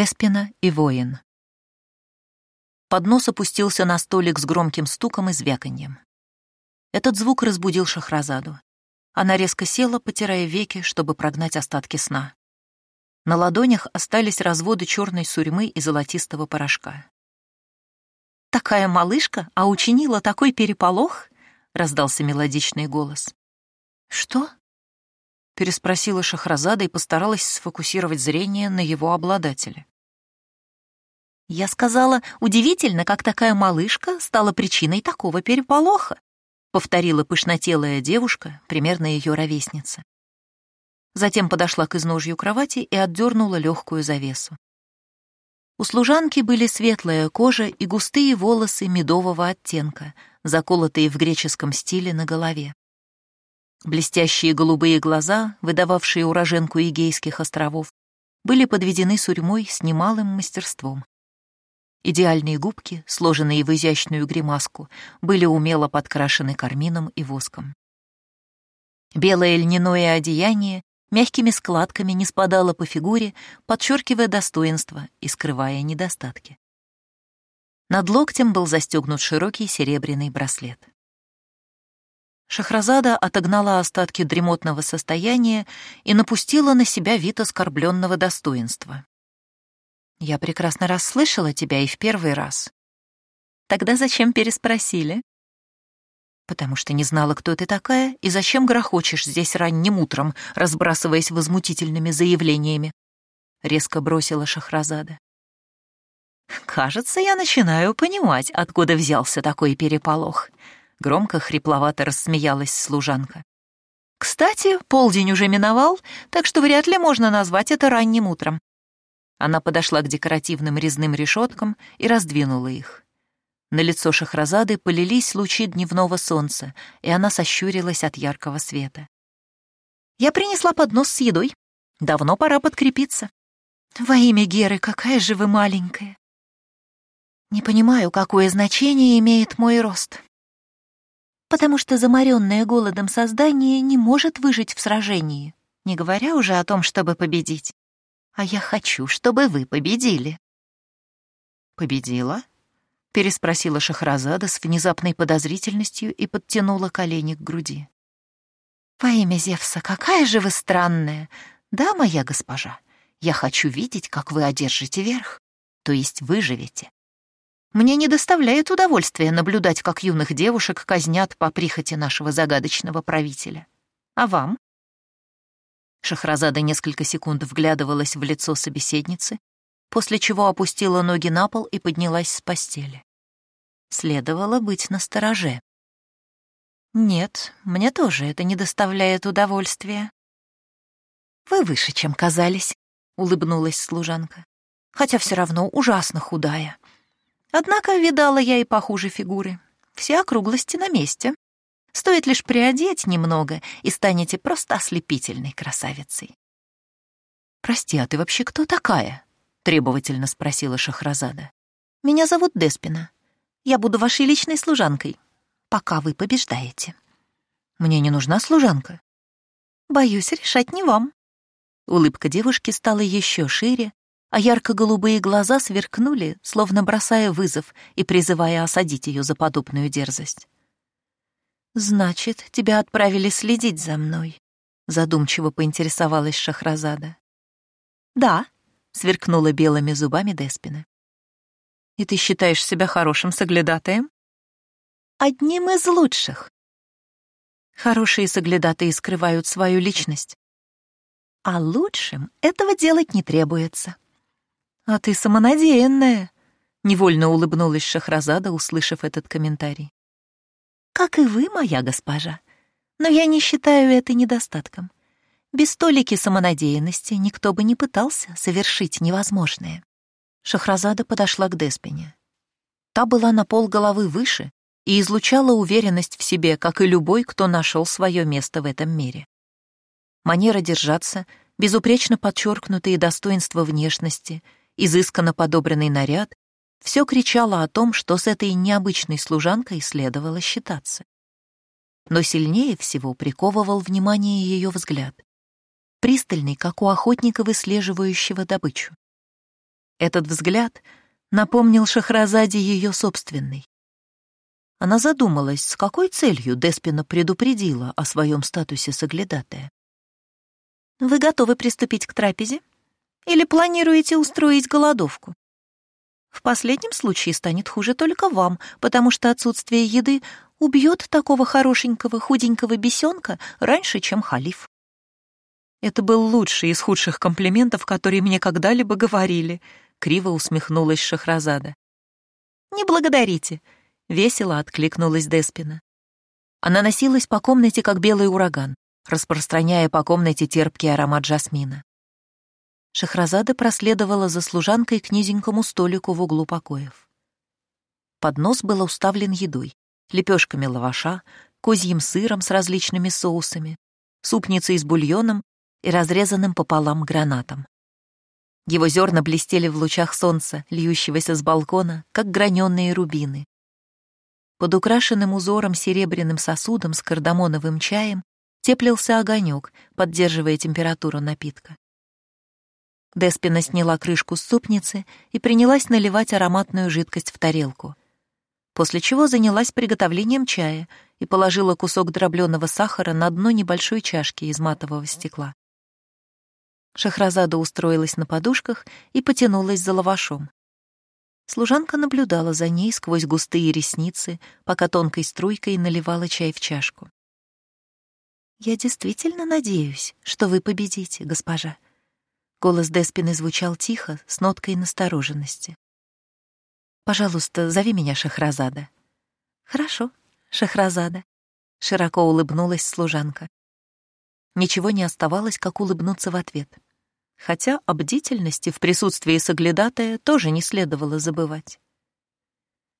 Деспина и воин. Поднос опустился на столик с громким стуком и звяканьем. Этот звук разбудил Шахразаду. Она резко села, потирая веки, чтобы прогнать остатки сна. На ладонях остались разводы черной сурьмы и золотистого порошка. «Такая малышка, а учинила такой переполох?» — раздался мелодичный голос. «Что?» — переспросила Шахразада и постаралась сфокусировать зрение на его обладателе. «Я сказала, удивительно, как такая малышка стала причиной такого переполоха», — повторила пышнотелая девушка, примерно ее ровесница. Затем подошла к изножью кровати и отдернула легкую завесу. У служанки были светлая кожа и густые волосы медового оттенка, заколотые в греческом стиле на голове. Блестящие голубые глаза, выдававшие уроженку Игейских островов, были подведены сурьмой с немалым мастерством. Идеальные губки, сложенные в изящную гримаску, были умело подкрашены кармином и воском. Белое льняное одеяние мягкими складками не спадало по фигуре, подчеркивая достоинство и скрывая недостатки. Над локтем был застегнут широкий серебряный браслет. Шахразада отогнала остатки дремотного состояния и напустила на себя вид оскорбленного достоинства. «Я прекрасно расслышала тебя и в первый раз. Тогда зачем переспросили?» потому что не знала, кто ты такая и зачем грохочешь здесь ранним утром, разбрасываясь возмутительными заявлениями. Резко бросила Шахразада. «Кажется, я начинаю понимать, откуда взялся такой переполох», — громко хрипловато рассмеялась служанка. «Кстати, полдень уже миновал, так что вряд ли можно назвать это ранним утром». Она подошла к декоративным резным решеткам и раздвинула их. На лицо Шахразады полились лучи дневного солнца, и она сощурилась от яркого света. «Я принесла поднос с едой. Давно пора подкрепиться». «Во имя Геры, какая же вы маленькая!» «Не понимаю, какое значение имеет мой рост», потому что заморенное голодом создание не может выжить в сражении, не говоря уже о том, чтобы победить. А я хочу, чтобы вы победили. Победила? — переспросила Шахразада с внезапной подозрительностью и подтянула колени к груди. «Во имя Зевса, какая же вы странная! Да, моя госпожа, я хочу видеть, как вы одержите верх, то есть выживете. Мне не доставляет удовольствия наблюдать, как юных девушек казнят по прихоти нашего загадочного правителя. А вам?» Шахразада несколько секунд вглядывалась в лицо собеседницы, после чего опустила ноги на пол и поднялась с постели. Следовало быть настороже. «Нет, мне тоже это не доставляет удовольствия». «Вы выше, чем казались», — улыбнулась служанка, «хотя все равно ужасно худая. Однако видала я и похуже фигуры. Все округлости на месте. Стоит лишь приодеть немного, и станете просто ослепительной красавицей». «Прости, а ты вообще кто такая?» — требовательно спросила Шахразада. «Меня зовут Деспина. Я буду вашей личной служанкой, пока вы побеждаете». «Мне не нужна служанка». «Боюсь, решать не вам». Улыбка девушки стала еще шире, а ярко-голубые глаза сверкнули, словно бросая вызов и призывая осадить ее за подобную дерзость. «Значит, тебя отправили следить за мной», — задумчиво поинтересовалась Шахразада. «Да», сверкнула белыми зубами Деспина. «И ты считаешь себя хорошим соглядатаем?» «Одним из лучших». Хорошие соглядатые скрывают свою личность. А лучшим этого делать не требуется. «А ты самонадеянная», — невольно улыбнулась Шахразада, услышав этот комментарий. «Как и вы, моя госпожа. Но я не считаю это недостатком. Без столики самонадеянности никто бы не пытался совершить невозможное. Шахразада подошла к Деспине. Та была на пол головы выше и излучала уверенность в себе, как и любой, кто нашел свое место в этом мире. Манера держаться, безупречно подчеркнутые достоинства внешности, изысканно подобранный наряд — все кричало о том, что с этой необычной служанкой следовало считаться. Но сильнее всего приковывал внимание ее взгляд пристальный, как у охотника, выслеживающего добычу. Этот взгляд напомнил Шахразаде ее собственный. Она задумалась, с какой целью Деспина предупредила о своем статусе соглядатая. «Вы готовы приступить к трапезе? Или планируете устроить голодовку? В последнем случае станет хуже только вам, потому что отсутствие еды убьет такого хорошенького худенького бесенка раньше, чем халиф». Это был лучший из худших комплиментов, которые мне когда-либо говорили, криво усмехнулась Шахразада. Не благодарите, весело откликнулась Деспина. Она носилась по комнате, как белый ураган, распространяя по комнате терпкий аромат жасмина. Шахразада проследовала за служанкой к низенькому столику в углу покоев. Поднос был уставлен едой, лепешками лаваша, козьим сыром с различными соусами, супницей с бульоном и разрезанным пополам гранатом. Его зерна блестели в лучах солнца, льющегося с балкона, как граненые рубины. Под украшенным узором серебряным сосудом с кардамоновым чаем теплился огонек, поддерживая температуру напитка. Деспина сняла крышку с супницы и принялась наливать ароматную жидкость в тарелку, после чего занялась приготовлением чая и положила кусок дробленого сахара на дно небольшой чашки из матового стекла. Шахразада устроилась на подушках и потянулась за лавашом. Служанка наблюдала за ней сквозь густые ресницы, пока тонкой струйкой наливала чай в чашку. «Я действительно надеюсь, что вы победите, госпожа». Голос Деспины звучал тихо, с ноткой настороженности. «Пожалуйста, зови меня Шахразада». «Хорошо, Шахразада», — широко улыбнулась служанка. Ничего не оставалось, как улыбнуться в ответ хотя о бдительности в присутствии соглядатая тоже не следовало забывать.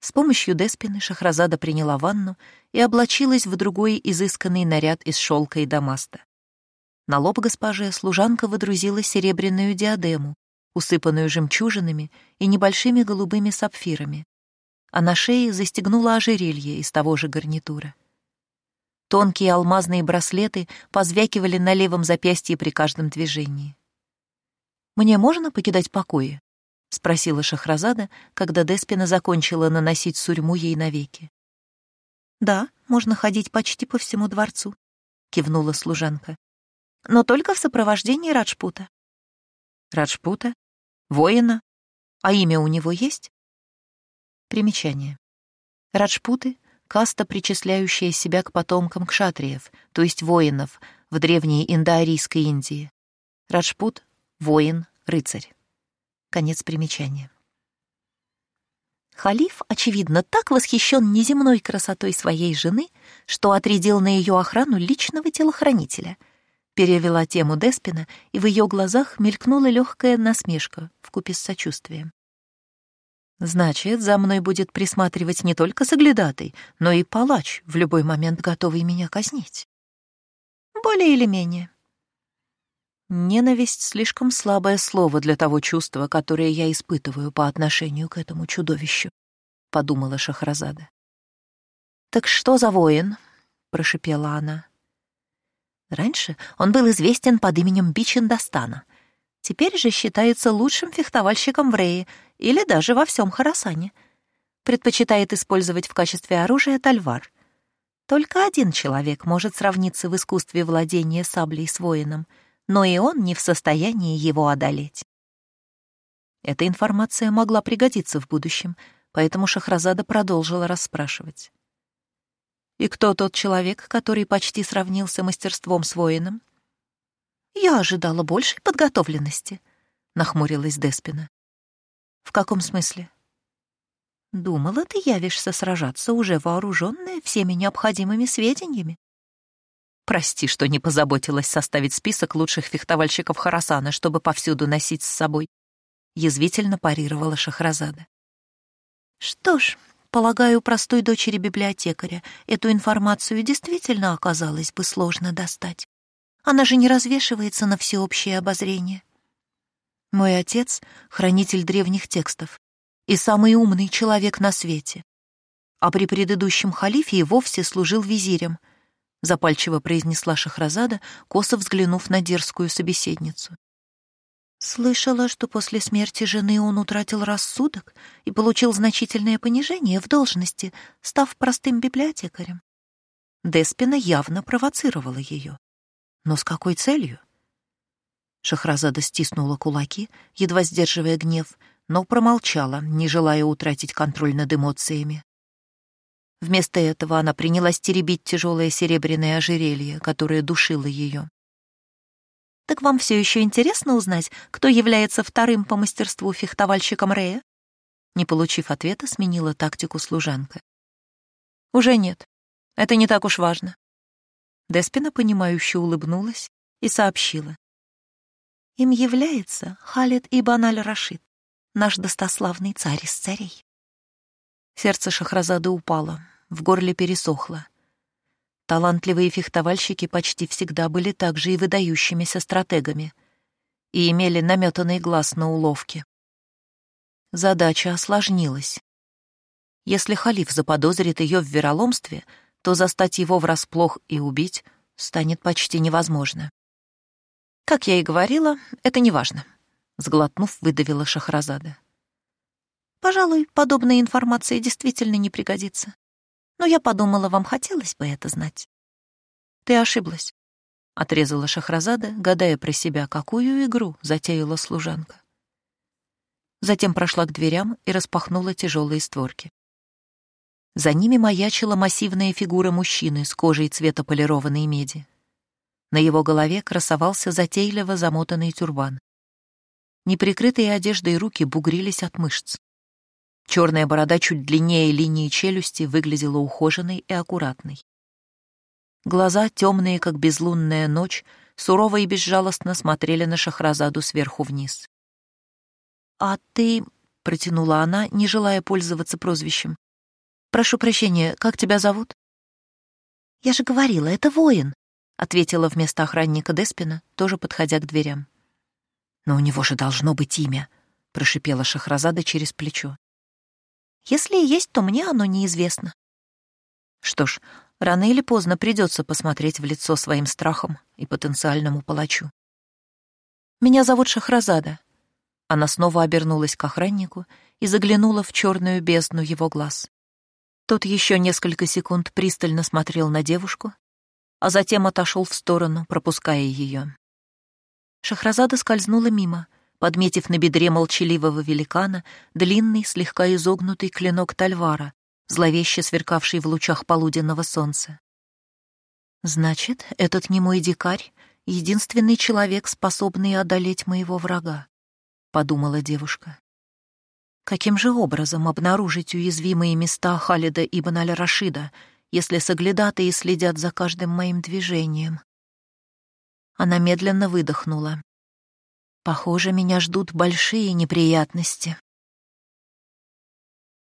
С помощью Деспины Шахразада приняла ванну и облачилась в другой изысканный наряд из шелка и дамаста. На лоб госпожи служанка водрузила серебряную диадему, усыпанную жемчужинами и небольшими голубыми сапфирами, а на шее застегнула ожерелье из того же гарнитура. Тонкие алмазные браслеты позвякивали на левом запястье при каждом движении. «Мне можно покидать покои?» — спросила Шахразада, когда Деспина закончила наносить сурьму ей навеки. «Да, можно ходить почти по всему дворцу», — кивнула служанка. «Но только в сопровождении Раджпута». «Раджпута? Воина? А имя у него есть?» Примечание. Раджпуты — каста, причисляющая себя к потомкам кшатриев, то есть воинов, в древней индоарийской Индии. Раджпут воин, рыцарь. Конец примечания. Халиф, очевидно, так восхищен неземной красотой своей жены, что отрядил на ее охрану личного телохранителя. Перевела тему Деспина, и в ее глазах мелькнула легкая насмешка вкупе с сочувствием. Значит, за мной будет присматривать не только соглядатый, но и палач, в любой момент готовый меня казнить. Более или менее. Ненависть — слишком слабое слово для того чувства, которое я испытываю по отношению к этому чудовищу, — подумала Шахразада. «Так что за воин?» — прошипела она. Раньше он был известен под именем Бичендастана. Теперь же считается лучшим фехтовальщиком в Рее или даже во всем Харасане. Предпочитает использовать в качестве оружия тальвар. Только один человек может сравниться в искусстве владения саблей с воином — но и он не в состоянии его одолеть. Эта информация могла пригодиться в будущем, поэтому Шахразада продолжила расспрашивать. «И кто тот человек, который почти сравнился мастерством с воином?» «Я ожидала большей подготовленности», — нахмурилась Деспина. «В каком смысле?» «Думала, ты явишься сражаться, уже вооруженная всеми необходимыми сведениями. Прости, что не позаботилась составить список лучших фехтовальщиков Харасана, чтобы повсюду носить с собой. Язвительно парировала Шахразада. Что ж, полагаю, простой дочери библиотекаря эту информацию действительно оказалось бы сложно достать. Она же не развешивается на всеобщее обозрение. Мой отец — хранитель древних текстов и самый умный человек на свете. А при предыдущем халифе и вовсе служил визирем —— запальчиво произнесла Шахразада, косо взглянув на дерзкую собеседницу. Слышала, что после смерти жены он утратил рассудок и получил значительное понижение в должности, став простым библиотекарем. Деспина явно провоцировала ее. Но с какой целью? Шахразада стиснула кулаки, едва сдерживая гнев, но промолчала, не желая утратить контроль над эмоциями. Вместо этого она принялась теребить тяжелое серебряное ожерелье, которое душило ее. Так вам все еще интересно узнать, кто является вторым по мастерству фехтовальщиком Рея? Не получив ответа, сменила тактику служанка. Уже нет. Это не так уж важно. Деспина, понимающе улыбнулась и сообщила. Им является Халид Ибн аль-Рашид, наш достославный царь из царей. Сердце Шахразады упало, в горле пересохло. Талантливые фехтовальщики почти всегда были также и выдающимися стратегами и имели наметанный глаз на уловки. Задача осложнилась. Если халиф заподозрит ее в вероломстве, то застать его врасплох и убить станет почти невозможно. Как я и говорила, это неважно, сглотнув, выдавила Шахразада. Пожалуй, подобная информация действительно не пригодится но я подумала, вам хотелось бы это знать. Ты ошиблась, — отрезала Шахразада, гадая про себя, какую игру затеяла служанка. Затем прошла к дверям и распахнула тяжелые створки. За ними маячила массивная фигура мужчины с кожей цвета полированной меди. На его голове красовался затейливо замотанный тюрбан. Неприкрытые одеждой руки бугрились от мышц. Черная борода чуть длиннее линии челюсти выглядела ухоженной и аккуратной. Глаза, темные, как безлунная ночь, сурово и безжалостно смотрели на Шахразаду сверху вниз. «А ты...» — протянула она, не желая пользоваться прозвищем. «Прошу прощения, как тебя зовут?» «Я же говорила, это воин», — ответила вместо охранника Деспина, тоже подходя к дверям. «Но у него же должно быть имя», — прошипела Шахразада через плечо. Если и есть, то мне оно неизвестно. Что ж, рано или поздно придется посмотреть в лицо своим страхом и потенциальному палачу. «Меня зовут Шахразада». Она снова обернулась к охраннику и заглянула в черную бездну его глаз. Тот еще несколько секунд пристально смотрел на девушку, а затем отошел в сторону, пропуская ее. Шахразада скользнула мимо — подметив на бедре молчаливого великана длинный, слегка изогнутый клинок тальвара, зловеще сверкавший в лучах полуденного солнца. «Значит, этот немой дикарь — единственный человек, способный одолеть моего врага», — подумала девушка. Каким же образом обнаружить уязвимые места Халида ибн аль-Рашида, если соглядатые следят за каждым моим движением? Она медленно выдохнула. Похоже, меня ждут большие неприятности.